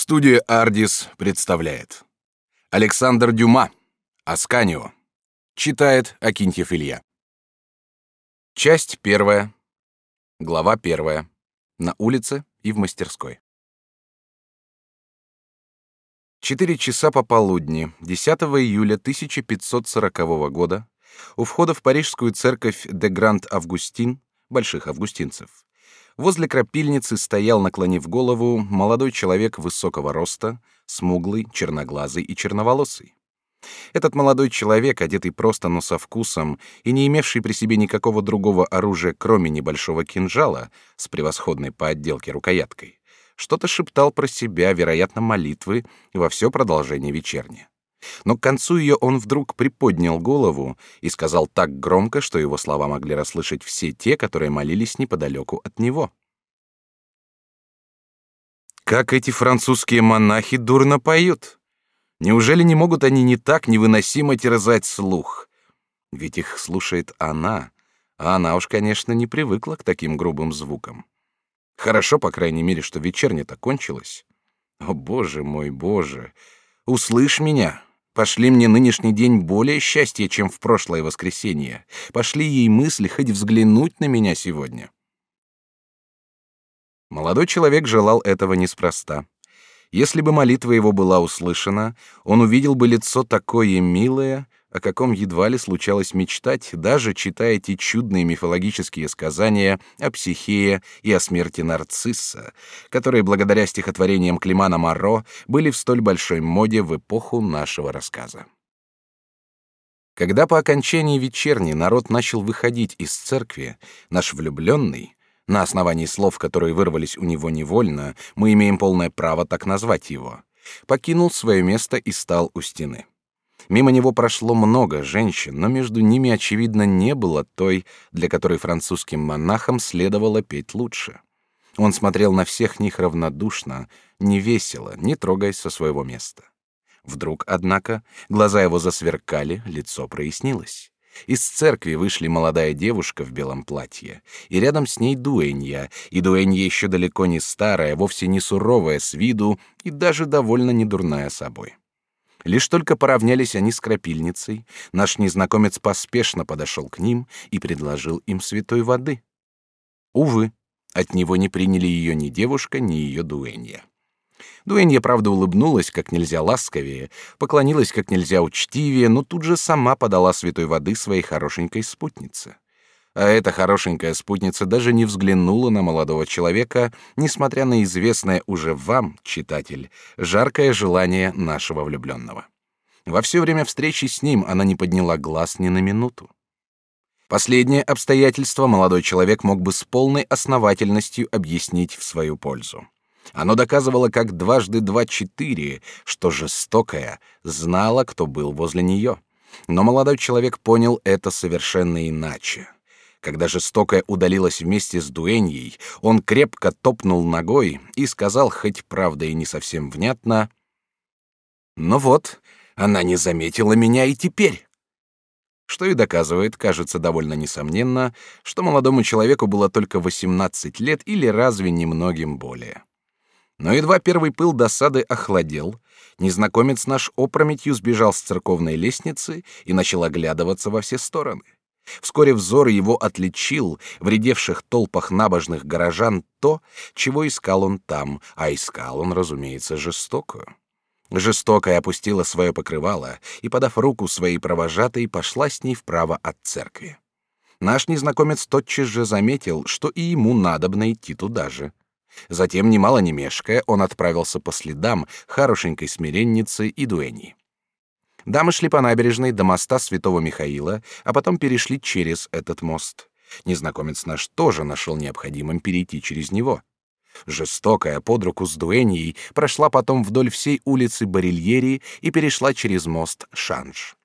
Студия «Ардис» представляет Александр Дюма «Асканио» Читает Акинтьев Илья. Часть первая. Глава первая. На улице и в мастерской. Четыре часа пополудни 10 июля 1540 года у входа в парижскую церковь де Гранд Августин, больших августинцев, Возле крапильницы стоял, наклонив голову, молодой человек высокого роста, смуглый, черноглазый и черноволосый. Этот молодой человек, одетый просто, но со вкусом, и не имевший при себе никакого другого оружия, кроме небольшого кинжала с превосходной по отделке рукояткой, что-то шептал про себя, вероятно, молитвы, во все продолжение вечерни. Но к концу ее он вдруг приподнял голову и сказал так громко, что его слова могли расслышать все те, которые молились неподалеку от него. «Как эти французские монахи дурно поют! Неужели не могут они не так невыносимо терзать слух? Ведь их слушает она, а она уж, конечно, не привыкла к таким грубым звукам. Хорошо, по крайней мере, что вечерня-то кончилась. О, боже мой, боже! Услышь меня, Пошли мне нынешний день более счастья, чем в прошлое воскресенье. Пошли ей мысли хоть взглянуть на меня сегодня. Молодой человек желал этого неспроста. Если бы молитва его была услышана, он увидел бы лицо такое милое, о каком едва ли случалось мечтать, даже читая эти чудные мифологические сказания о Психее и о смерти Нарцисса, которые благодаря стихотворениям Климана Маро были в столь большой моде в эпоху нашего рассказа. Когда по окончании вечерни народ начал выходить из церкви, наш влюбленный, на основании слов, которые вырвались у него невольно, мы имеем полное право так назвать его, покинул свое место и стал у стены. Мимо него прошло много женщин, но между ними, очевидно, не было той, для которой французским монахам следовало петь лучше. Он смотрел на всех них равнодушно, не весело, не трогаясь со своего места. Вдруг, однако, глаза его засверкали, лицо прояснилось. Из церкви вышли молодая девушка в белом платье, и рядом с ней дуэнья, и дуэнья еще далеко не старая, вовсе не суровая с виду и даже довольно недурная собой. Лишь только поравнялись они с крапильницей, наш незнакомец поспешно подошел к ним и предложил им святой воды. Увы, от него не приняли ее ни девушка, ни ее дуэнья. Дуэнья, правда, улыбнулась как нельзя ласковее, поклонилась как нельзя учтивее, но тут же сама подала святой воды своей хорошенькой спутнице а эта хорошенькая спутница даже не взглянула на молодого человека, несмотря на известное уже вам, читатель, жаркое желание нашего влюбленного. Во все время встречи с ним она не подняла глаз ни на минуту. Последнее обстоятельство молодой человек мог бы с полной основательностью объяснить в свою пользу. Оно доказывало как дважды два четыре, что жестокая знала, кто был возле нее. Но молодой человек понял это совершенно иначе. Когда жестокая удалилась вместе с дуэньей, он крепко топнул ногой и сказал, хоть правда и не совсем внятно, «Ну вот, она не заметила меня и теперь». Что и доказывает, кажется довольно несомненно, что молодому человеку было только 18 лет или разве немногим более. Но едва первый пыл досады охладел, незнакомец наш опрометью сбежал с церковной лестницы и начал оглядываться во все стороны. Вскоре взор его отличил в редевших толпах набожных горожан то, чего искал он там, а искал он, разумеется, жестокую. Жестокая опустила свое покрывало и, подав руку своей провожатой, пошла с ней вправо от церкви. Наш незнакомец тотчас же заметил, что и ему надобно идти туда же. Затем, немало не мешкая, он отправился по следам хорошенькой смиренницы и дуэни. Дамы шли по набережной до моста Святого Михаила, а потом перешли через этот мост. Незнакомец наш тоже нашел необходимым перейти через него. Жестокая под руку с дуэньей прошла потом вдоль всей улицы Барильери и перешла через мост Шанж.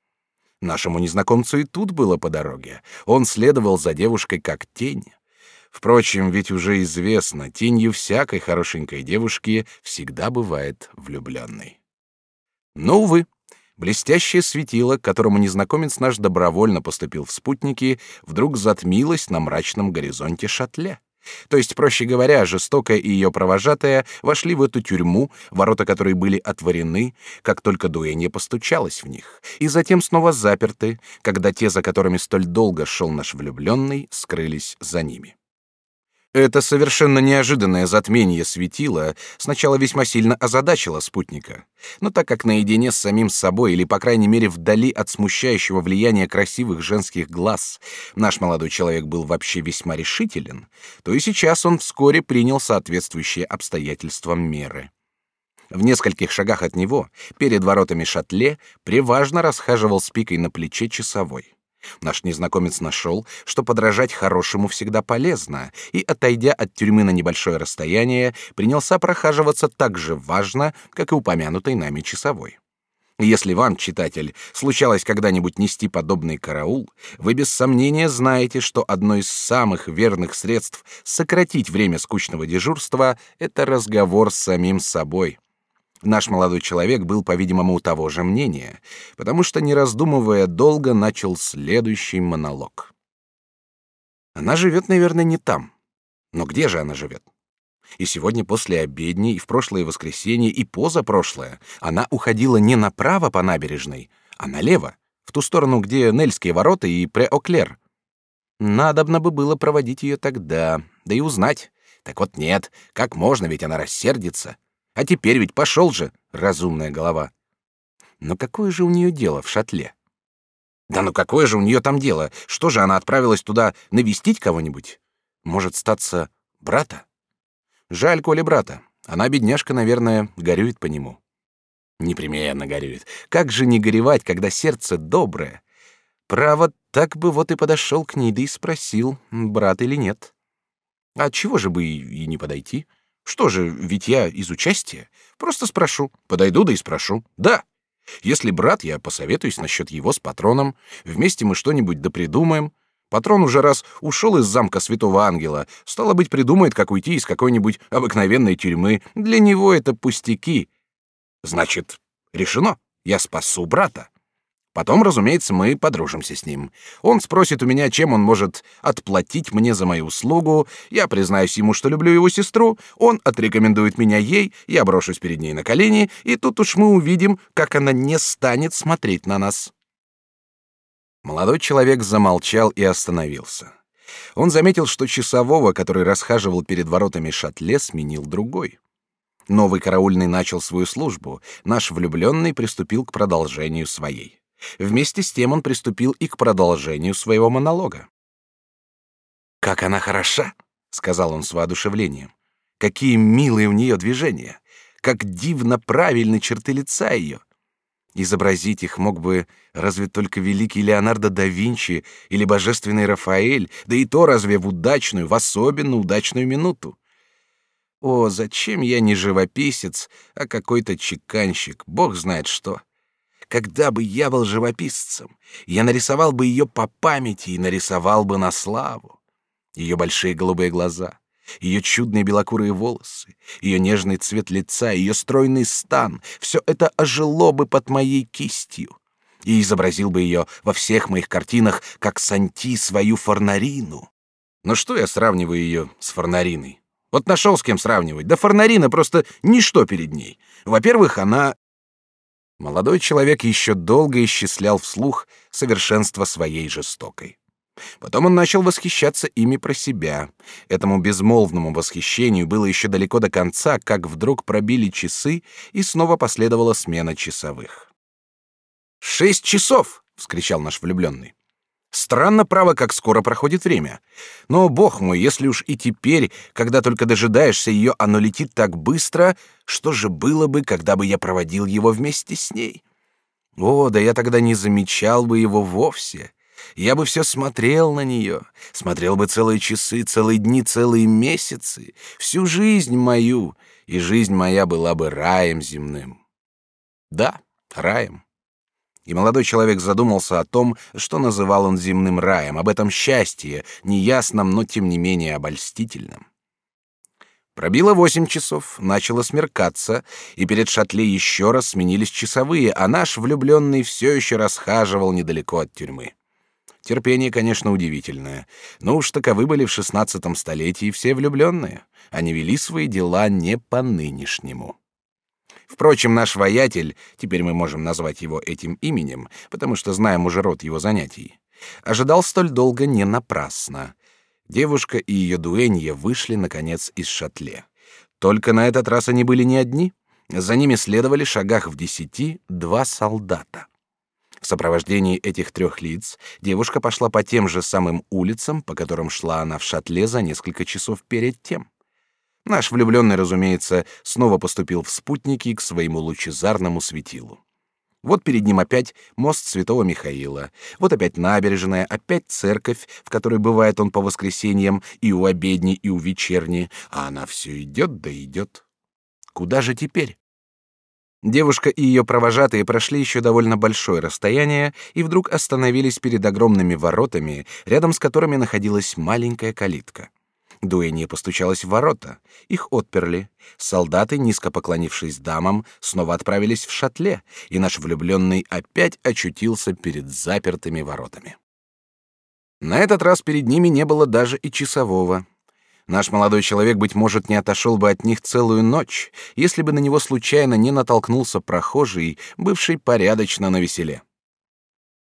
Нашему незнакомцу и тут было по дороге. Он следовал за девушкой как тень. Впрочем, ведь уже известно, тенью всякой хорошенькой девушки всегда бывает влюбленной. Но, увы, Блестящее светило, к которому незнакомец наш добровольно поступил в спутники, вдруг затмилось на мрачном горизонте шатле, То есть, проще говоря, жестокая и ее провожатая вошли в эту тюрьму, ворота которой были отворены, как только дуэнья постучалась в них, и затем снова заперты, когда те, за которыми столь долго шел наш влюбленный, скрылись за ними. Это совершенно неожиданное затмение светила сначала весьма сильно озадачило спутника, но так как наедине с самим собой или по крайней мере вдали от смущающего влияния красивых женских глаз наш молодой человек был вообще весьма решителен, то и сейчас он вскоре принял соответствующие обстоятельствам меры. В нескольких шагах от него, перед воротами шатле, преважно расхаживал с пикой на плече часовой. Наш незнакомец нашел, что подражать хорошему всегда полезно, и, отойдя от тюрьмы на небольшое расстояние, принялся прохаживаться так же важно, как и упомянутый нами часовой. Если вам, читатель, случалось когда-нибудь нести подобный караул, вы без сомнения знаете, что одно из самых верных средств сократить время скучного дежурства — это разговор с самим собой. Наш молодой человек был, по-видимому, того же мнения, потому что, не раздумывая долго, начал следующий монолог. Она живет, наверное, не там. Но где же она живет? И сегодня после обедни, и в прошлое воскресенье, и позапрошлое она уходила не направо по набережной, а налево, в ту сторону, где Нельские ворота и Преоклер. Надобно бы было проводить ее тогда, да и узнать. Так вот нет, как можно, ведь она рассердится. А теперь ведь пошел же, разумная голова. Но какое же у нее дело в шатле? Да ну какое же у нее там дело? Что же она отправилась туда навестить кого-нибудь? Может, статься брата? Жаль, коли брата. Она, бедняжка, наверное, горюет по нему. Непременно горюет. Как же не горевать, когда сердце доброе? Право, так бы вот и подошел к ней, да и спросил, брат или нет. А чего же бы и не подойти? — что же, ведь я из участия. Просто спрошу. Подойду да и спрошу. Да. Если брат, я посоветуюсь насчет его с патроном. Вместе мы что-нибудь да придумаем. Патрон уже раз ушел из замка Святого Ангела, стало быть, придумает, как уйти из какой-нибудь обыкновенной тюрьмы. Для него это пустяки. Значит, решено. Я спасу брата. Потом, разумеется, мы подружимся с ним. Он спросит у меня, чем он может отплатить мне за мою услугу. Я признаюсь ему, что люблю его сестру. Он отрекомендует меня ей, я брошусь перед ней на колени, и тут уж мы увидим, как она не станет смотреть на нас. Молодой человек замолчал и остановился. Он заметил, что часового, который расхаживал перед воротами шатле, сменил другой. Новый караульный начал свою службу. Наш влюбленный приступил к продолжению своей. Вместе с тем он приступил и к продолжению своего монолога. «Как она хороша!» — сказал он с воодушевлением. «Какие милые у нее движения! Как дивно правильны черты лица ее! Изобразить их мог бы разве только великий Леонардо да Винчи или божественный Рафаэль, да и то разве в удачную, в особенно удачную минуту. О, зачем я не живописец, а какой-то чеканщик, бог знает что!» Когда бы я был живописцем, я нарисовал бы ее по памяти и нарисовал бы на славу. Ее большие голубые глаза, ее чудные белокурые волосы, ее нежный цвет лица, ее стройный стан — все это ожило бы под моей кистью. И изобразил бы ее во всех моих картинах, как Санти свою Форнарину. Но что я сравниваю ее с Форнариной? Вот нашел с кем сравнивать. Да Форнарина просто ничто перед ней. Во-первых, она Молодой человек еще долго исчислял вслух совершенство своей жестокой. Потом он начал восхищаться ими про себя. Этому безмолвному восхищению было еще далеко до конца, как вдруг пробили часы, и снова последовала смена часовых. «Шесть часов!» — вскричал наш влюбленный. Странно, право, как скоро проходит время. Но, бог мой, если уж и теперь, когда только дожидаешься ее, оно летит так быстро, что же было бы, когда бы я проводил его вместе с ней? О, да я тогда не замечал бы его вовсе. Я бы все смотрел на нее, смотрел бы целые часы, целые дни, целые месяцы, всю жизнь мою, и жизнь моя была бы раем земным. Да, раем и молодой человек задумался о том, что называл он земным раем, об этом счастье, неясном, но тем не менее обольстительном. Пробило восемь часов, начало смеркаться, и перед шатле еще раз сменились часовые, а наш влюбленный все еще расхаживал недалеко от тюрьмы. Терпение, конечно, удивительное, но уж таковы были в шестнадцатом столетии все влюбленные. Они вели свои дела не по нынешнему. Впрочем, наш воятель, теперь мы можем назвать его этим именем, потому что знаем уже род его занятий, ожидал столь долго не напрасно. Девушка и ее дуэнья вышли, наконец, из шатле. Только на этот раз они были не одни. За ними следовали шагах в десяти два солдата. В сопровождении этих трех лиц девушка пошла по тем же самым улицам, по которым шла она в шатле за несколько часов перед тем. Наш влюбленный, разумеется, снова поступил в спутники к своему лучезарному светилу. Вот перед ним опять мост Святого Михаила, вот опять набережная, опять церковь, в которой бывает он по воскресеньям и у обедни, и у вечерни, а она все идет да идет. Куда же теперь? Девушка и ее провожатые прошли еще довольно большое расстояние и вдруг остановились перед огромными воротами, рядом с которыми находилась маленькая калитка. Дуэнья постучалась в ворота. Их отперли. Солдаты, низко поклонившись дамам, снова отправились в шатле, и наш влюбленный опять очутился перед запертыми воротами. На этот раз перед ними не было даже и часового. Наш молодой человек, быть может, не отошел бы от них целую ночь, если бы на него случайно не натолкнулся прохожий, бывший порядочно на веселе.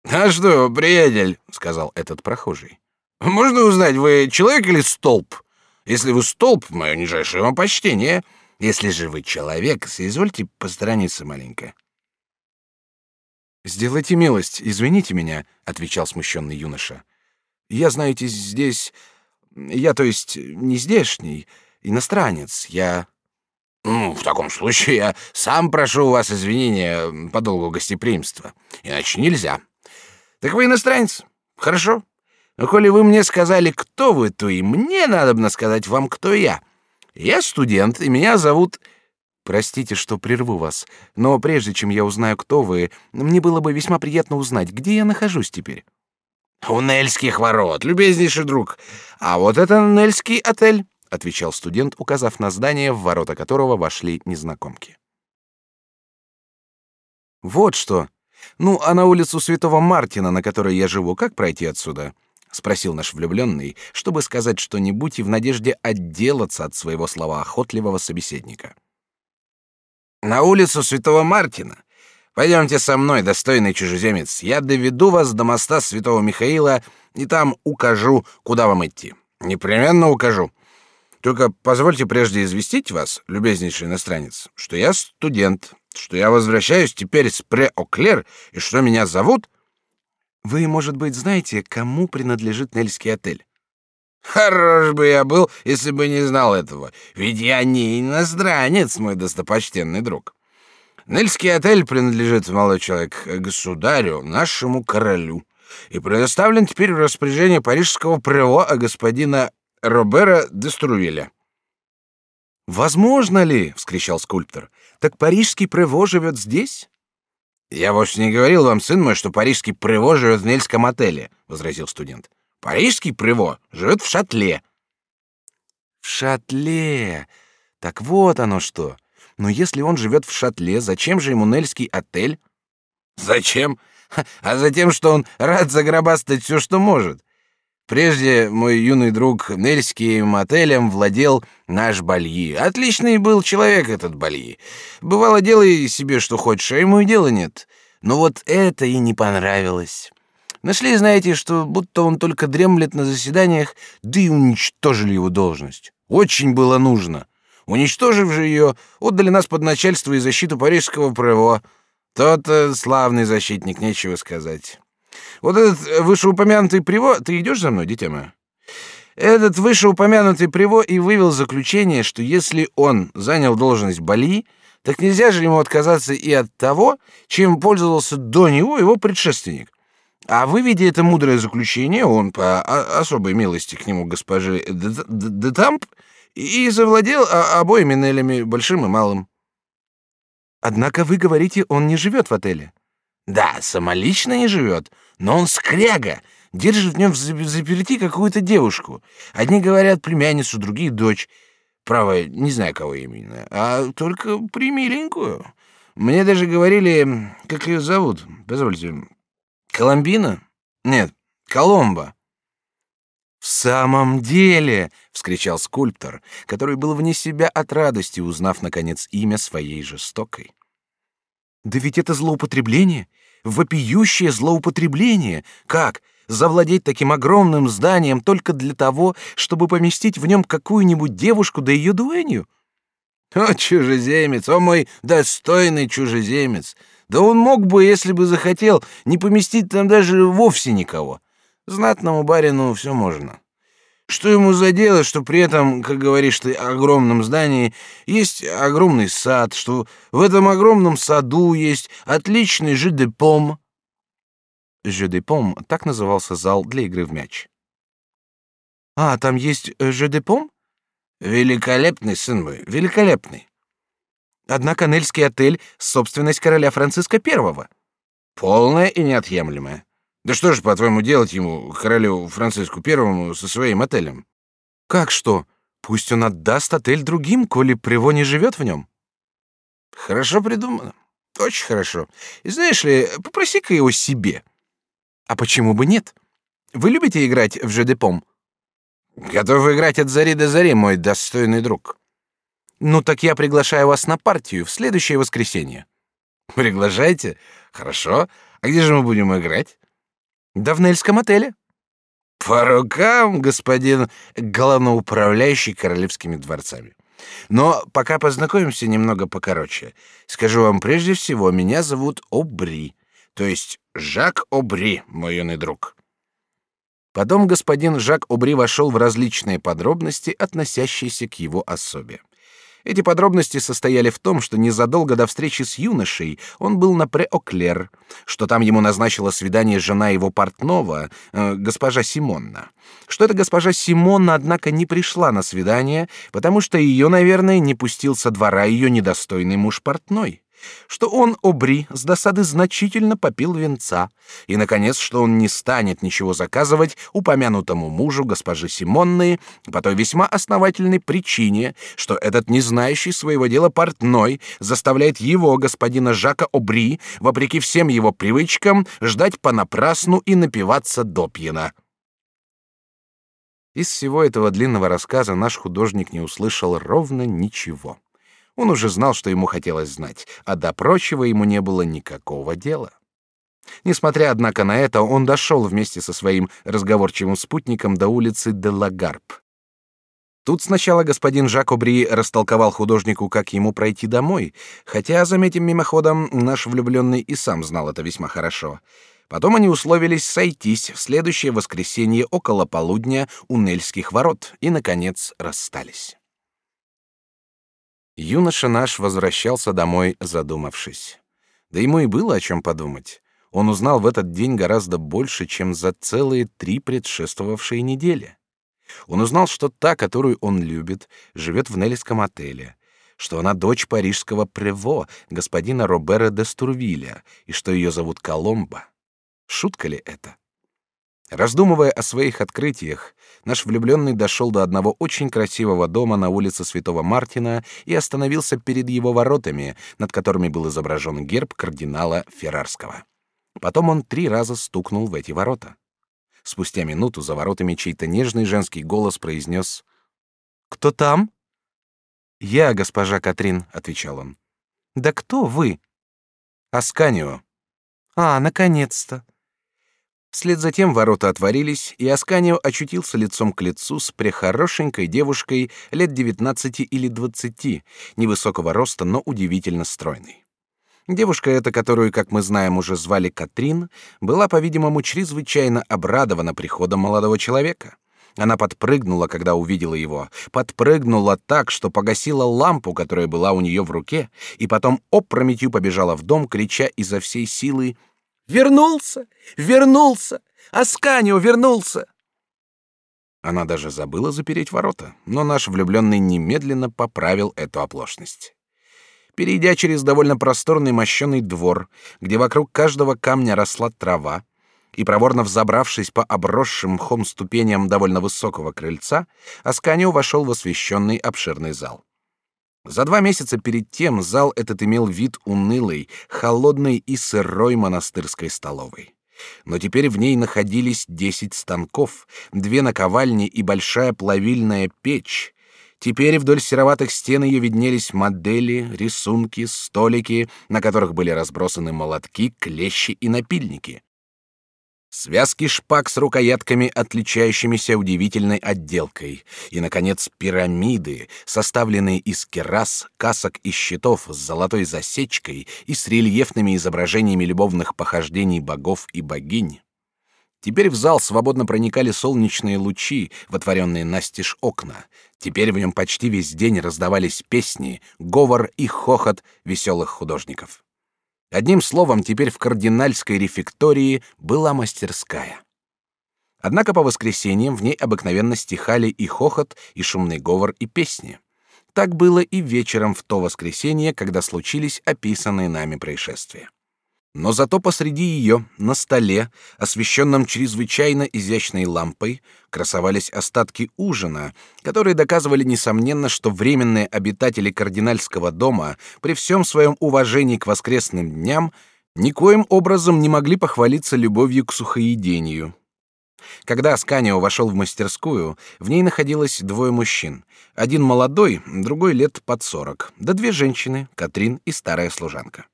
«А что, приятель?» — сказал этот прохожий. «Можно узнать, вы человек или столб? Если вы столб, мое нижайшее вам почтение. Если же вы человек, соизвольте посторониться маленько». «Сделайте милость, извините меня», — отвечал смущенный юноша. «Я, знаете, здесь я, то есть, не здешний, иностранец. Я... Ну, в таком случае я сам прошу у вас извинения по долгу гостеприимства. Иначе нельзя. Так вы иностранец? Хорошо. Но коли вы мне сказали, кто вы, то и мне надо сказать вам, кто я. Я студент, и меня зовут... Простите, что прерву вас, но прежде чем я узнаю, кто вы, мне было бы весьма приятно узнать, где я нахожусь теперь. «У Нельских ворот, любезнейший друг. А вот это Нельский отель», — отвечал студент, указав на здание, в ворота которого вошли незнакомки. «Вот что. Ну, а на улицу Святого Мартина, на которой я живу, как пройти отсюда?» — спросил наш влюбленный, чтобы сказать что-нибудь и в надежде отделаться от своего слова охотливого собеседника. «На улицу Святого Мартина Пойдемте со мной, достойный чужеземец. Я доведу вас до моста Святого Михаила и там укажу, куда вам идти. Непременно укажу. Только позвольте прежде известить вас, любезнейший иностранец, что я студент, что я возвращаюсь теперь с Пре-Оклер и что меня зовут... Вы, может быть, знаете, кому принадлежит Нельский отель? Хорош бы я был, если бы не знал этого. Ведь я не иностранец, мой достопочтенный друг. Нельский отель принадлежит, молодой человек, государю, нашему королю, и предоставлен теперь в распоряжение парижского прево господина Робера де Струвеля. «Возможно ли?» — вскричал скульптор. «Так парижский прево живет здесь?» «Я вовсе не говорил вам, сын мой, что парижский прево живет в Нельском отеле», — возразил студент. «Парижский прево живет в шатле». «В шатле! Так вот оно что!» Но если он живет в шатле, зачем же ему Нельский отель? Зачем? А затем, что он рад загробастать все, что может. Прежде мой юный друг Нельским отелем владел наш Бальи. Отличный был человек этот Бальи. Бывало, делай себе что хочешь, а ему и дела нет. Но вот это и не понравилось. Нашли, знаете, что будто он только дремлет на заседаниях, да и уничтожили его должность. Очень было нужно. Уничтожив же ее, отдали нас под начальство и защиту парижского ПРО. Тот э, славный защитник, нечего сказать. Вот этот вышеупомянутый Приво... Ты идешь за мной, дитя мое? Этот вышеупомянутый Приво и вывел заключение, что если он занял должность Бали, так нельзя же ему отказаться и от того, чем пользовался до него его предшественник. А выведя это мудрое заключение, он по особой милости к нему госпожи Детамп и завладел обоими Нелями, большим и малым. Однако вы говорите, он не живет в отеле. Да, самолично не живет, но он скряга, держит в нем заперти какую-то девушку. Одни говорят племянницу, другие дочь. Право, не знаю, кого именно, а только примиленькую. Мне даже говорили, как ее зовут, позвольте, Коломбина? Нет, Коломбо. В самом деле, вскричал скульптор, который был вне себя от радости, узнав наконец имя своей жестокой. Да ведь это злоупотребление, вопиющее злоупотребление. Как завладеть таким огромным зданием только для того, чтобы поместить в нем какую-нибудь девушку да ее дуэнью? О, чужеземец, о мой достойный чужеземец! Да он мог бы, если бы захотел, не поместить там даже вовсе никого. Знатному барину все можно. Что ему за дело, что при этом, как говоришь ты, огромном здании есть огромный сад, что в этом огромном саду есть отличный жидепом? Жидепом — так назывался зал для игры в мяч. А, там есть жидепом? Великолепный, сын мой, великолепный. Однако Нельский отель — собственность короля Франциска I. Полная и неотъемлемая. Да что же, по-твоему, делать ему, королю Франциску Первому, со своим отелем? Как что? Пусть он отдаст отель другим, коли Приво не живет в нем. Хорошо придумано. Очень хорошо. И знаешь ли, попроси-ка его себе. А почему бы нет? Вы любите играть в жедепом? Готов играть от зари до зари, мой достойный друг. Ну так я приглашаю вас на партию в следующее воскресенье. Приглашайте? Хорошо. А где же мы будем играть? Да в Нельском отеле. По рукам, господин главноуправляющий королевскими дворцами. Но пока познакомимся немного покороче. Скажу вам прежде всего, меня зовут Обри, то есть Жак Обри, мой юный друг. Потом господин Жак Обри вошел в различные подробности, относящиеся к его особе. Эти подробности состояли в том, что незадолго до встречи с юношей он был на Преоклер, что там ему назначила свидание жена его портного, э, госпожа Симонна. Что эта госпожа Симонна, однако, не пришла на свидание, потому что ее, наверное, не пустил со двора ее недостойный муж портной что он, Обри, с досады значительно попил венца, и, наконец, что он не станет ничего заказывать упомянутому мужу госпожи Симонны по той весьма основательной причине, что этот не знающий своего дела портной заставляет его, господина Жака Обри, вопреки всем его привычкам, ждать понапрасну и напиваться допьяна. Из всего этого длинного рассказа наш художник не услышал ровно ничего. Он уже знал, что ему хотелось знать, а до прочего ему не было никакого дела. Несмотря, однако, на это, он дошел вместе со своим разговорчивым спутником до улицы де Лагарп. Тут сначала господин Жак Обри растолковал художнику, как ему пройти домой, хотя, заметим мимоходом, наш влюбленный и сам знал это весьма хорошо. Потом они условились сойтись в следующее воскресенье около полудня у Нельских ворот и, наконец, расстались. Юноша наш возвращался домой, задумавшись. Да ему и было о чем подумать. Он узнал в этот день гораздо больше, чем за целые три предшествовавшие недели. Он узнал, что та, которую он любит, живет в Неллиском отеле, что она дочь парижского прево, господина Робера де Стурвиля, и что ее зовут Коломба. Шутка ли это? Раздумывая о своих открытиях, наш влюбленный дошел до одного очень красивого дома на улице Святого Мартина и остановился перед его воротами, над которыми был изображен герб кардинала Феррарского. Потом он три раза стукнул в эти ворота. Спустя минуту за воротами чей-то нежный женский голос произнес «Кто там?» «Я, госпожа Катрин», — отвечал он. «Да кто вы?» «Асканио». «А, наконец-то!» Вслед за тем ворота отворились, и Асканио очутился лицом к лицу с прехорошенькой девушкой лет девятнадцати или двадцати, невысокого роста, но удивительно стройной. Девушка эта, которую, как мы знаем, уже звали Катрин, была, по-видимому, чрезвычайно обрадована приходом молодого человека. Она подпрыгнула, когда увидела его, подпрыгнула так, что погасила лампу, которая была у нее в руке, и потом опрометью побежала в дом, крича изо всей силы Вернулся! Вернулся! Асканио вернулся!» Она даже забыла запереть ворота, но наш влюбленный немедленно поправил эту оплошность. Перейдя через довольно просторный мощеный двор, где вокруг каждого камня росла трава, и проворно взобравшись по обросшим мхом ступеням довольно высокого крыльца, Асканио вошел в освещенный обширный зал. За два месяца перед тем зал этот имел вид унылый, холодной и сырой монастырской столовой. Но теперь в ней находились десять станков, две наковальни и большая плавильная печь. Теперь вдоль сероватых стен ее виднелись модели, рисунки, столики, на которых были разбросаны молотки, клещи и напильники. Связки шпаг с рукоятками, отличающимися удивительной отделкой, и, наконец, пирамиды, составленные из керас, касок и щитов с золотой засечкой и с рельефными изображениями любовных похождений богов и богинь. Теперь в зал свободно проникали солнечные лучи, вотворенные настежь окна. Теперь в нем почти весь день раздавались песни, говор и хохот веселых художников. Одним словом, теперь в кардинальской рефектории была мастерская. Однако по воскресеньям в ней обыкновенно стихали и хохот, и шумный говор, и песни. Так было и вечером в то воскресенье, когда случились описанные нами происшествия. Но зато посреди ее, на столе, освещенном чрезвычайно изящной лампой, красовались остатки ужина, которые доказывали несомненно, что временные обитатели кардинальского дома при всем своем уважении к воскресным дням никоим образом не могли похвалиться любовью к сухоедению. Когда Асканио вошел в мастерскую, в ней находилось двое мужчин. Один молодой, другой лет под сорок, да две женщины, Катрин и старая служанка.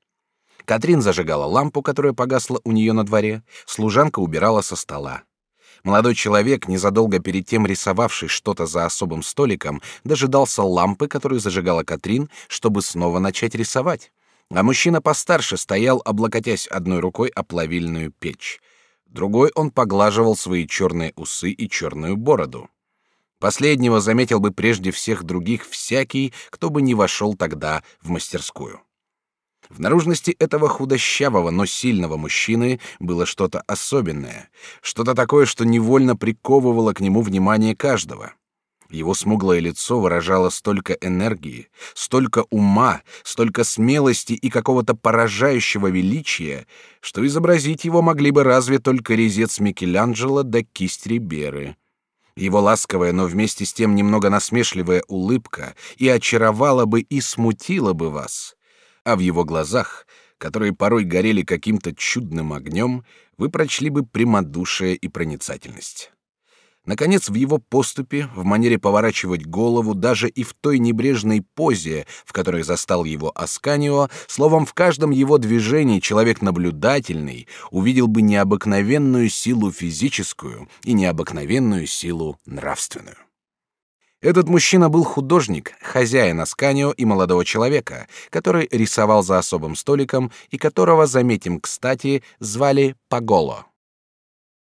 Катрин зажигала лампу, которая погасла у нее на дворе, служанка убирала со стола. Молодой человек, незадолго перед тем рисовавший что-то за особым столиком, дожидался лампы, которую зажигала Катрин, чтобы снова начать рисовать. А мужчина постарше стоял, облокотясь одной рукой о плавильную печь. Другой он поглаживал свои черные усы и черную бороду. Последнего заметил бы прежде всех других всякий, кто бы не вошел тогда в мастерскую. В наружности этого худощавого, но сильного мужчины было что-то особенное, что-то такое, что невольно приковывало к нему внимание каждого. Его смуглое лицо выражало столько энергии, столько ума, столько смелости и какого-то поражающего величия, что изобразить его могли бы разве только резец Микеланджело да кисть Риберы. Его ласковая, но вместе с тем немного насмешливая улыбка и очаровала бы и смутила бы вас а в его глазах, которые порой горели каким-то чудным огнем, вы прочли бы прямодушие и проницательность. Наконец, в его поступе, в манере поворачивать голову, даже и в той небрежной позе, в которой застал его Асканио, словом, в каждом его движении человек наблюдательный увидел бы необыкновенную силу физическую и необыкновенную силу нравственную. Этот мужчина был художник, хозяин Асканио и молодого человека, который рисовал за особым столиком и которого, заметим кстати, звали Паголо.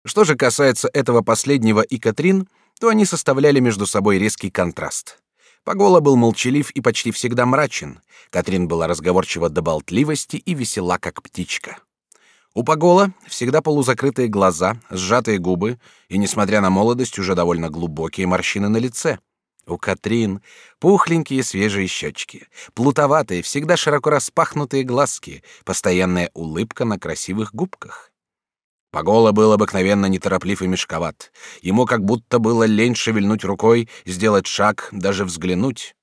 Что же касается этого последнего и Катрин, то они составляли между собой резкий контраст. Паголо был молчалив и почти всегда мрачен. Катрин была разговорчива до болтливости и весела, как птичка. У Пагола всегда полузакрытые глаза, сжатые губы и, несмотря на молодость, уже довольно глубокие морщины на лице — у Катрин пухленькие свежие щечки, плутоватые, всегда широко распахнутые глазки, постоянная улыбка на красивых губках. Погола был обыкновенно нетороплив и мешковат. Ему как будто было лень шевельнуть рукой, сделать шаг, даже взглянуть.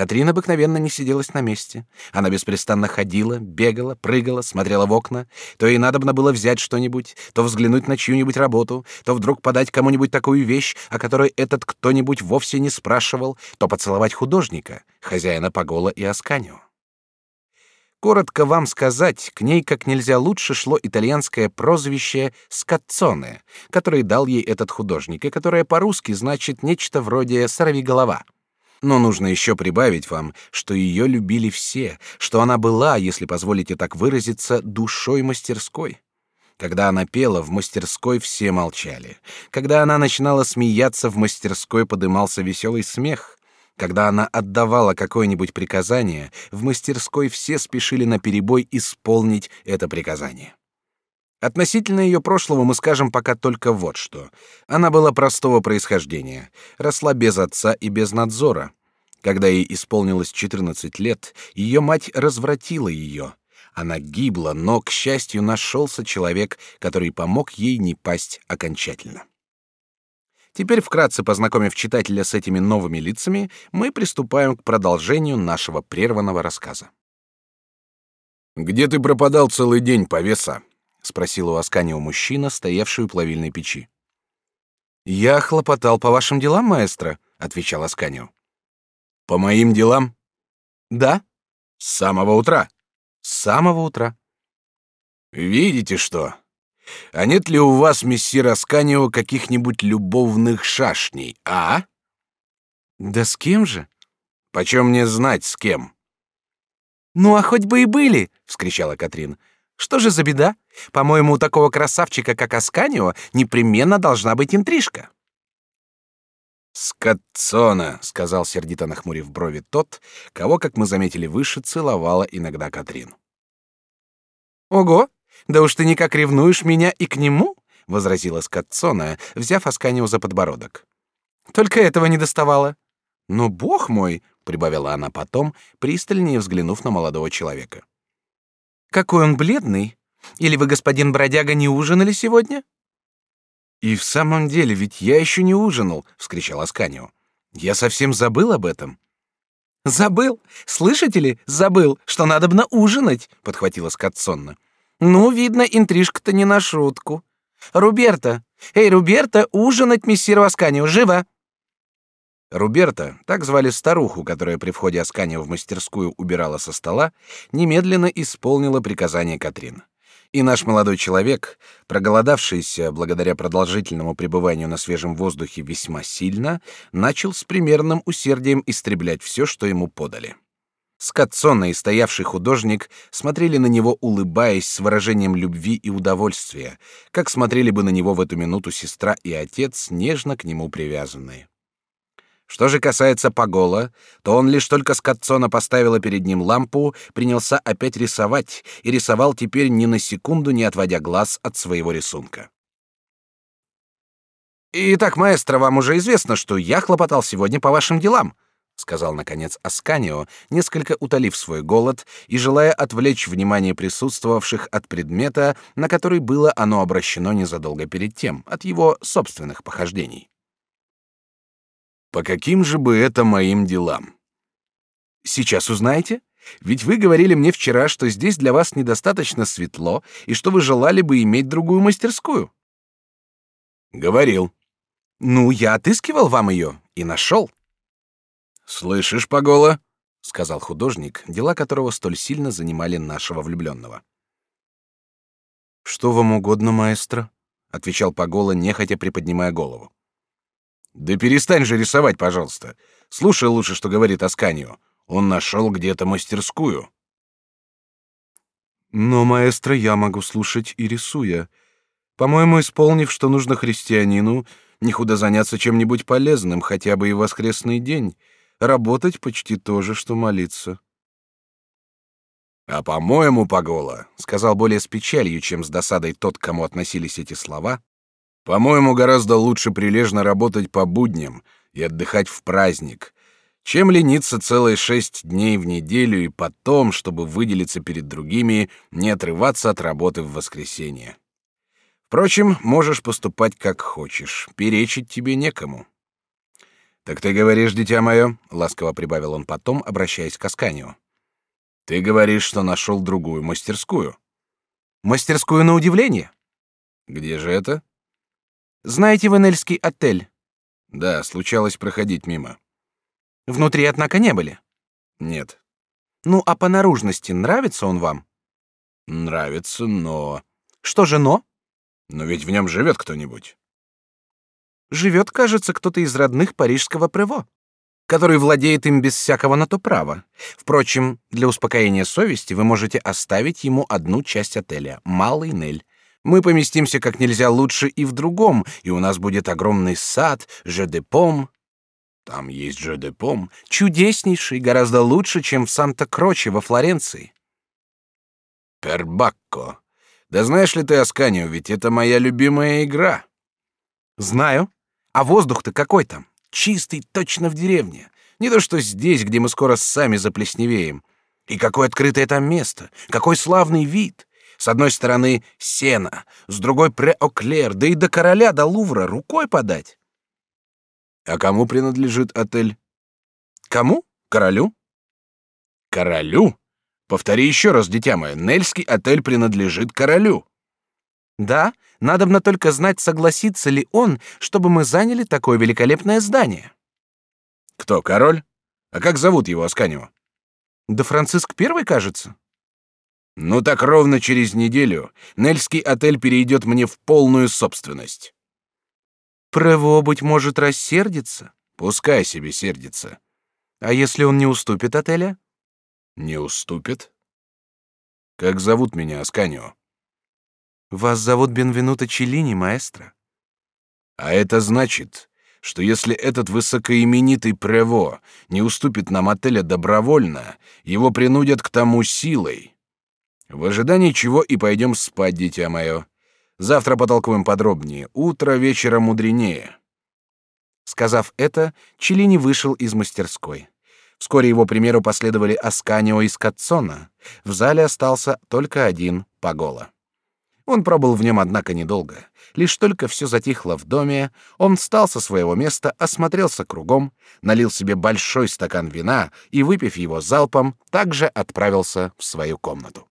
Катрин обыкновенно не сиделась на месте. Она беспрестанно ходила, бегала, прыгала, смотрела в окна. То ей надобно было взять что-нибудь, то взглянуть на чью-нибудь работу, то вдруг подать кому-нибудь такую вещь, о которой этот кто-нибудь вовсе не спрашивал, то поцеловать художника, хозяина Пагола и Асканио. Коротко вам сказать, к ней как нельзя лучше шло итальянское прозвище «скацоне», которое дал ей этот художник, и которое по-русски значит нечто вроде «сорвиголова». Но нужно еще прибавить вам, что ее любили все, что она была, если позволите так выразиться, душой мастерской. Когда она пела, в мастерской все молчали. Когда она начинала смеяться, в мастерской подымался веселый смех. Когда она отдавала какое-нибудь приказание, в мастерской все спешили на перебой исполнить это приказание. Относительно ее прошлого мы скажем пока только вот что. Она была простого происхождения, росла без отца и без надзора. Когда ей исполнилось 14 лет, ее мать развратила ее. Она гибла, но, к счастью, нашелся человек, который помог ей не пасть окончательно. Теперь, вкратце познакомив читателя с этими новыми лицами, мы приступаем к продолжению нашего прерванного рассказа. «Где ты пропадал целый день, повеса?» Спросил у Асканио мужчина, стоявший у плавильной печи. Я хлопотал по вашим делам, маэстро, отвечал Асканио. По моим делам? Да. С самого утра. С самого утра. Видите что? А нет ли у вас, месье Асканио, каких-нибудь любовных шашней, а? Да с кем же? Почем мне знать, с кем? Ну, а хоть бы и были, вскричала Катрин. Что же за беда? По-моему, у такого красавчика, как Асканио, непременно должна быть интрижка. «Скотцона», — сказал сердито нахмурив брови тот, кого, как мы заметили выше, целовала иногда Катрин. «Ого! Да уж ты никак ревнуешь меня и к нему?» — возразила Скотцона, взяв Асканио за подбородок. «Только этого не доставало». «Но, бог мой!» — прибавила она потом, пристальнее взглянув на молодого человека. Какой он бледный! Или вы, господин бродяга, не ужинали сегодня? И в самом деле, ведь я еще не ужинал, вскричал Асканио. Я совсем забыл об этом. Забыл? Слышите ли? Забыл, что надо бы ужинать, подхватила Скотсонна. Ну, видно, интрижка-то не на шутку. Руберта, эй, Руберта, ужинать мессиру Асканио, живо! Руберта, так звали старуху, которая при входе Асканио в мастерскую убирала со стола, немедленно исполнила приказание Катрин. И наш молодой человек, проголодавшийся благодаря продолжительному пребыванию на свежем воздухе весьма сильно, начал с примерным усердием истреблять все, что ему подали. Скотсона и стоявший художник смотрели на него, улыбаясь с выражением любви и удовольствия, как смотрели бы на него в эту минуту сестра и отец, нежно к нему привязанные. Что же касается Пагола, то он лишь только Скотцона поставила перед ним лампу, принялся опять рисовать и рисовал теперь ни на секунду не отводя глаз от своего рисунка. «Итак, маэстро, вам уже известно, что я хлопотал сегодня по вашим делам», сказал наконец Асканио, несколько утолив свой голод и желая отвлечь внимание присутствовавших от предмета, на который было оно обращено незадолго перед тем, от его собственных похождений. По каким же бы это моим делам? Сейчас узнаете? Ведь вы говорили мне вчера, что здесь для вас недостаточно светло и что вы желали бы иметь другую мастерскую. Говорил. Ну, я отыскивал вам ее и нашел. Слышишь, Пагола? сказал художник, дела которого столь сильно занимали нашего влюбленного. Что вам угодно, маэстро? отвечал Пагола, нехотя приподнимая голову. Да перестань же рисовать, пожалуйста. Слушай лучше, что говорит Асканио. Он нашел где-то мастерскую. Но, маэстро, я могу слушать и рисуя. По-моему, исполнив, что нужно христианину, не худо заняться чем-нибудь полезным, хотя бы и в воскресный день. Работать почти то же, что молиться. А по-моему, Пагола, сказал более с печалью, чем с досадой тот, к кому относились эти слова, по-моему, гораздо лучше прилежно работать по будням и отдыхать в праздник, чем лениться целые шесть дней в неделю и потом, чтобы выделиться перед другими, не отрываться от работы в воскресенье. Впрочем, можешь поступать как хочешь, перечить тебе некому. Так ты говоришь, дитя мое, ласково прибавил он потом, обращаясь к Асканию. Ты говоришь, что нашел другую мастерскую. Мастерскую на удивление. Где же это? Знаете Венельский отель? Да, случалось проходить мимо. Внутри, однако, не были. Нет. Ну, а по наружности нравится он вам? Нравится, но... Что же но? Но ведь в нем живет кто-нибудь. Живет, кажется, кто-то из родных парижского Прево, который владеет им без всякого на то права. Впрочем, для успокоения совести вы можете оставить ему одну часть отеля, Малый Нель, мы поместимся как нельзя лучше и в другом, и у нас будет огромный сад, Жедепом. Там есть Жедепом, чудеснейший, гораздо лучше, чем в Санта-Кроче во Флоренции. Пербакко. Да знаешь ли ты, Асканио, ведь это моя любимая игра. Знаю. А воздух-то какой там? Чистый, точно в деревне. Не то что здесь, где мы скоро сами заплесневеем. И какое открытое там место, какой славный вид. С одной стороны сена, с другой Преоклер, да и до короля, до Лувра рукой подать. А кому принадлежит отель? Кому? Королю? Королю? Повтори еще раз, дитя мое, Нельский отель принадлежит королю. Да, надобно только знать, согласится ли он, чтобы мы заняли такое великолепное здание. Кто, король? А как зовут его Асканио? Да Франциск Первый, кажется. Ну так ровно через неделю Нельский отель перейдет мне в полную собственность. Прево, быть может, рассердится. Пускай себе сердится. А если он не уступит отеля? Не уступит? Как зовут меня, Асканио? Вас зовут Бенвенуто Челлини, маэстро. А это значит, что если этот высокоименитый Прево не уступит нам отеля добровольно, его принудят к тому силой. В ожидании чего и пойдем спать, дитя мое. Завтра потолкуем подробнее. Утро вечера мудренее. Сказав это, Челини вышел из мастерской. Вскоре его примеру последовали Асканио и Скотсона. В зале остался только один Пагола. Он пробыл в нем, однако, недолго. Лишь только все затихло в доме, он встал со своего места, осмотрелся кругом, налил себе большой стакан вина и, выпив его залпом, также отправился в свою комнату.